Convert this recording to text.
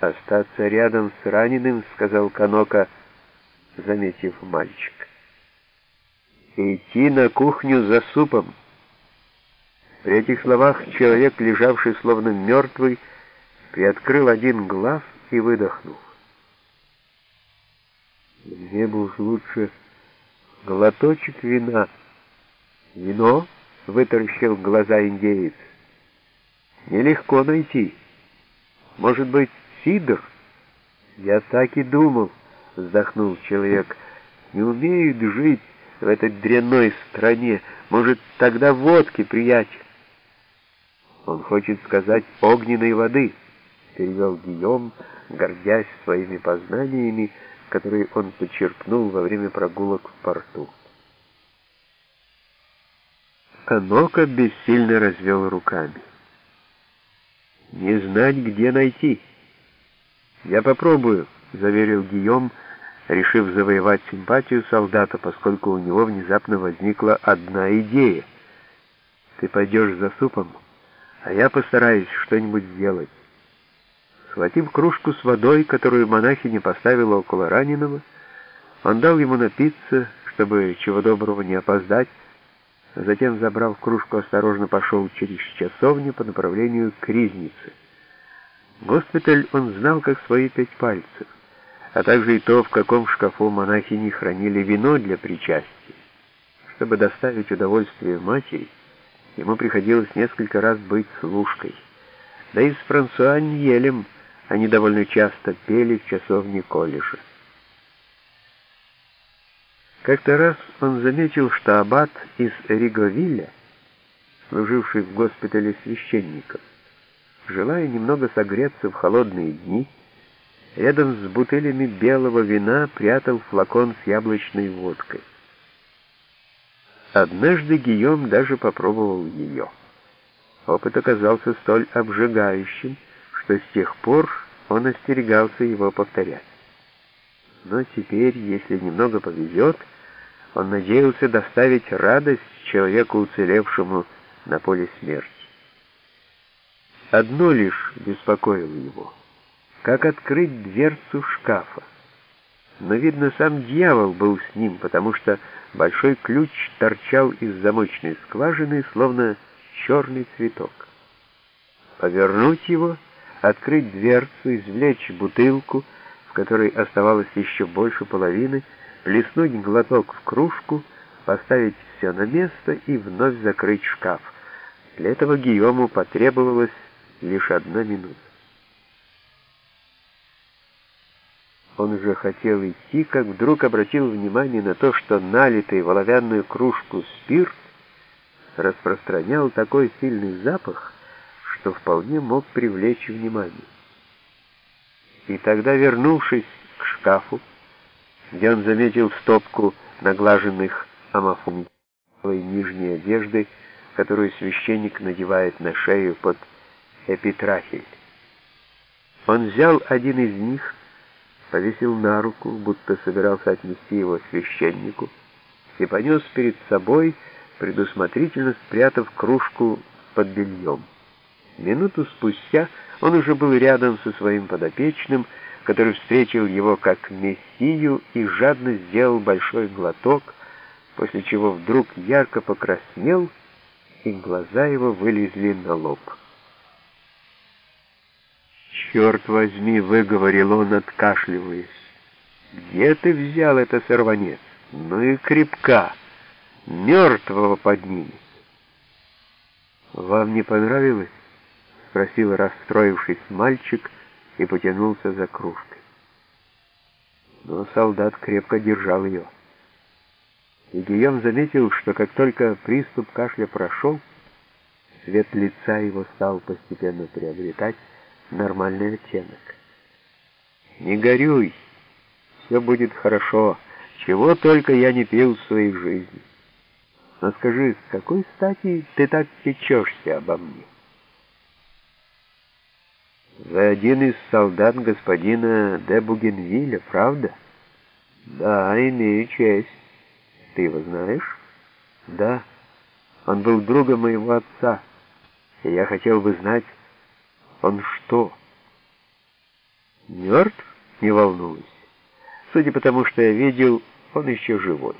«Остаться рядом с раненым», — сказал Канока, заметив мальчик. «Идти на кухню за супом». При этих словах человек, лежавший словно мертвый, приоткрыл один глаз и выдохнул. Мне бы уж лучше глоточек вина. Вино? — вытаращил глаза индеец. Нелегко найти. Может быть, сидр? Я так и думал, — вздохнул человек. Не умеют жить в этой дрянной стране. Может, тогда водки, приятель? Он хочет сказать огненной воды, — перевел Гийом, гордясь своими познаниями, которые он почерпнул во время прогулок в порту. Анока бессильно развел руками. «Не знать, где найти». «Я попробую», — заверил Гийом, решив завоевать симпатию солдата, поскольку у него внезапно возникла одна идея. «Ты пойдешь за супом, а я постараюсь что-нибудь сделать». Схватив кружку с водой, которую монахиня поставила около раненого, он дал ему напиться, чтобы чего доброго не опоздать, затем, забрав кружку, осторожно пошел через часовню по направлению к Ризнице. Госпиталь он знал как свои пять пальцев, а также и то, в каком шкафу монахини хранили вино для причастия. Чтобы доставить удовольствие матери, ему приходилось несколько раз быть служкой. Да и с Франсуа Ньелем они довольно часто пели в часовне колледжа. Как-то раз он заметил, что аббат из Риговиля, служивший в госпитале священников, желая немного согреться в холодные дни, рядом с бутылями белого вина прятал флакон с яблочной водкой. Однажды Гийом даже попробовал ее. Опыт оказался столь обжигающим, что с тех пор он остерегался его повторять. Но теперь, если немного повезет, он надеялся доставить радость человеку, уцелевшему на поле смерти. Одно лишь беспокоило его. Как открыть дверцу шкафа? Но, видно, сам дьявол был с ним, потому что большой ключ торчал из замочной скважины, словно черный цветок. Повернуть его — открыть дверцу, извлечь бутылку, в которой оставалось еще больше половины, плеснуть глоток в кружку, поставить все на место и вновь закрыть шкаф. Для этого Гийому потребовалось лишь одна минута. Он уже хотел идти, как вдруг обратил внимание на то, что налитый в оловянную кружку спирт распространял такой сильный запах, что вполне мог привлечь внимание. И тогда, вернувшись к шкафу, где он заметил стопку наглаженных амафумовой нижней одежды, которую священник надевает на шею под эпитрахель. Он взял один из них, повесил на руку, будто собирался отнести его священнику, и понес перед собой, предусмотрительно спрятав кружку под бельем. Минуту спустя он уже был рядом со своим подопечным, который встретил его как мессию и жадно сделал большой глоток, после чего вдруг ярко покраснел, и глаза его вылезли на лоб. «Черт возьми!» — выговорил он, откашливаясь. «Где ты взял это сорванец? Ну и крепка! Мертвого поднимет!» «Вам не понравилось?» — спросил расстроившись мальчик и потянулся за кружкой. Но солдат крепко держал ее. И Гийом заметил, что как только приступ кашля прошел, цвет лица его стал постепенно приобретать нормальный оттенок. «Не горюй, все будет хорошо, чего только я не пил в своей жизни. Но скажи, с какой стати ты так течешься обо мне?» Вы один из солдат господина де Бугенвилля, правда? Да, имею честь. Ты его знаешь? Да. Он был другом моего отца. И я хотел бы знать, он что? Мертв? Не волнуйся. Судя по тому, что я видел, он еще живой.